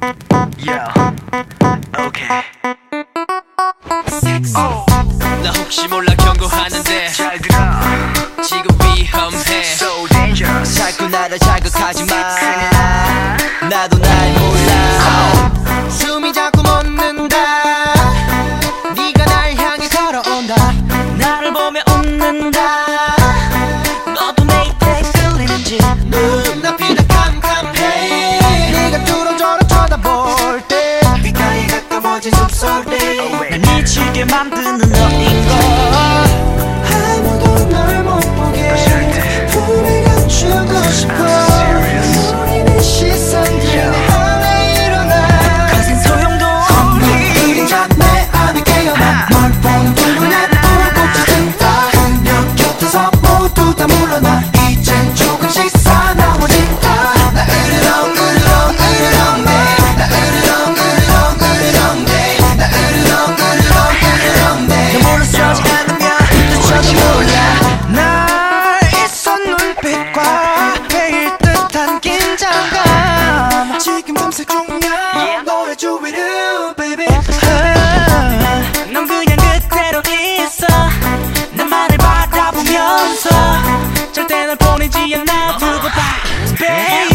Yeah. Okay. 나 혹시 몰라 경고하는데 잘 들어. 지금 위험해 So dangerous. 자꾸 나를 자극하지 마 가까워진 숨소리 날 미치게 만드는 너인 걸 눈빛과 베일 듯한 긴장감. 지금 검색 중이야 너의 주위를 baby. 아, 넌 그냥 그대로 있어. 나만을 바라보면서. 절대 널 보내지 않아. 두고 봐. Baby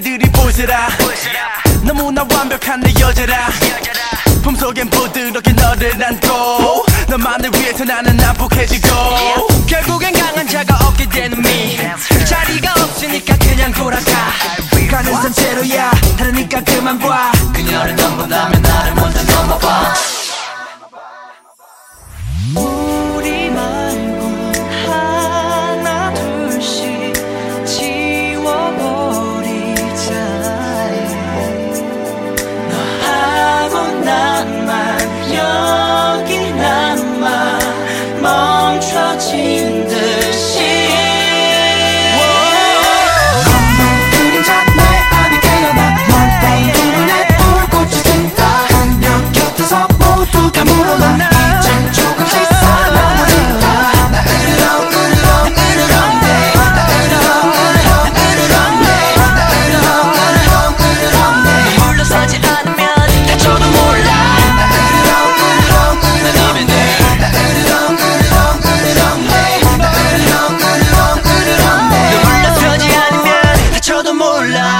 다른 늑대들이 보세라. 너무나 완벽한 내 여자라. 품속엔 부드럽게 너를 안고 너만을 위해서 나는 난폭해지고. 결국엔 강한 자가 얻게 되는 미. 자리가 없으니까 그냥 돌아가. 가는 산채로야. 다르니까 그만 봐. 그녀를 먼저 넘어봐 sola.